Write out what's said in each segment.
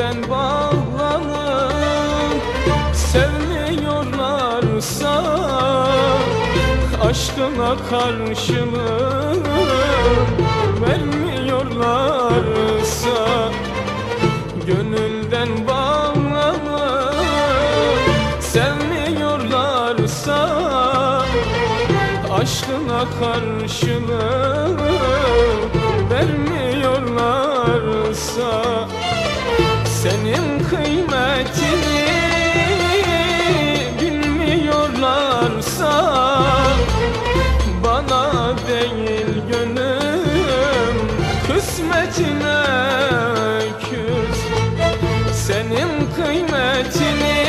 Gönülden bağlanıp sevmiyorlarsa Aşkına karşılık vermiyorlarsa Gönülden bağlanıp sevmiyorlarsa Aşkına karşılık vermiyorlarsa senin kıymetini bilmiyorlarsa Bana değil gönlüm kısmetine küs. Senin kıymetini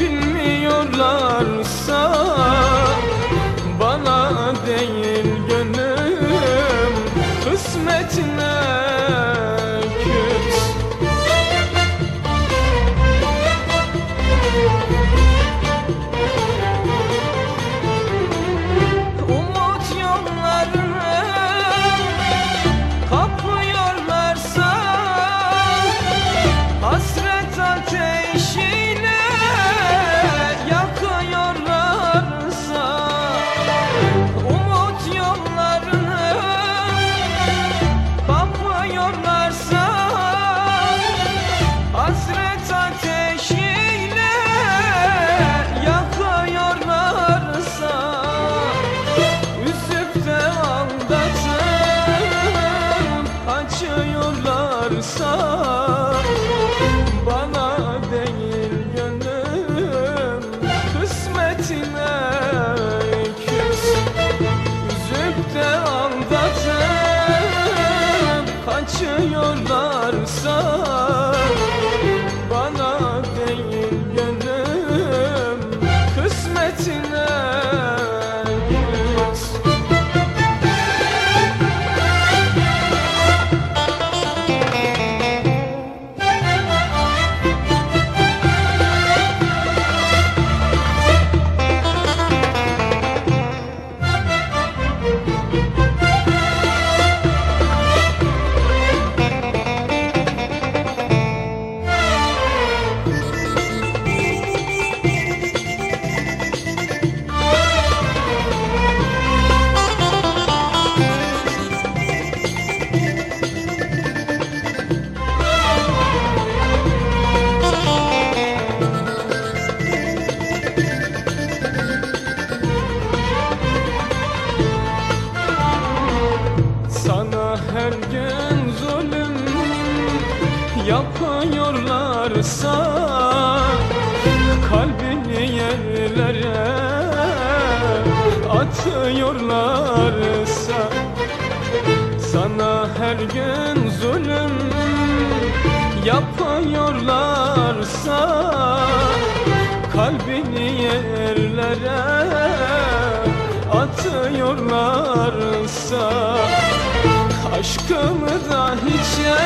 bilmiyorlarsa Bana değil gönlüm kısmetine yerlere atıyorlarsa Sana her gün zulüm yapıyorlarsa Kalbini yerlere atıyorlarsa Aşkımı da hiçe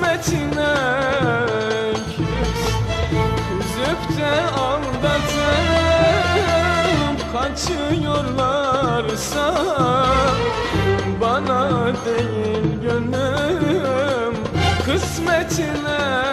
Kısmetine Üzüp de aldatıp Kaçıyorlarsa Bana değil gönlüm Kısmetine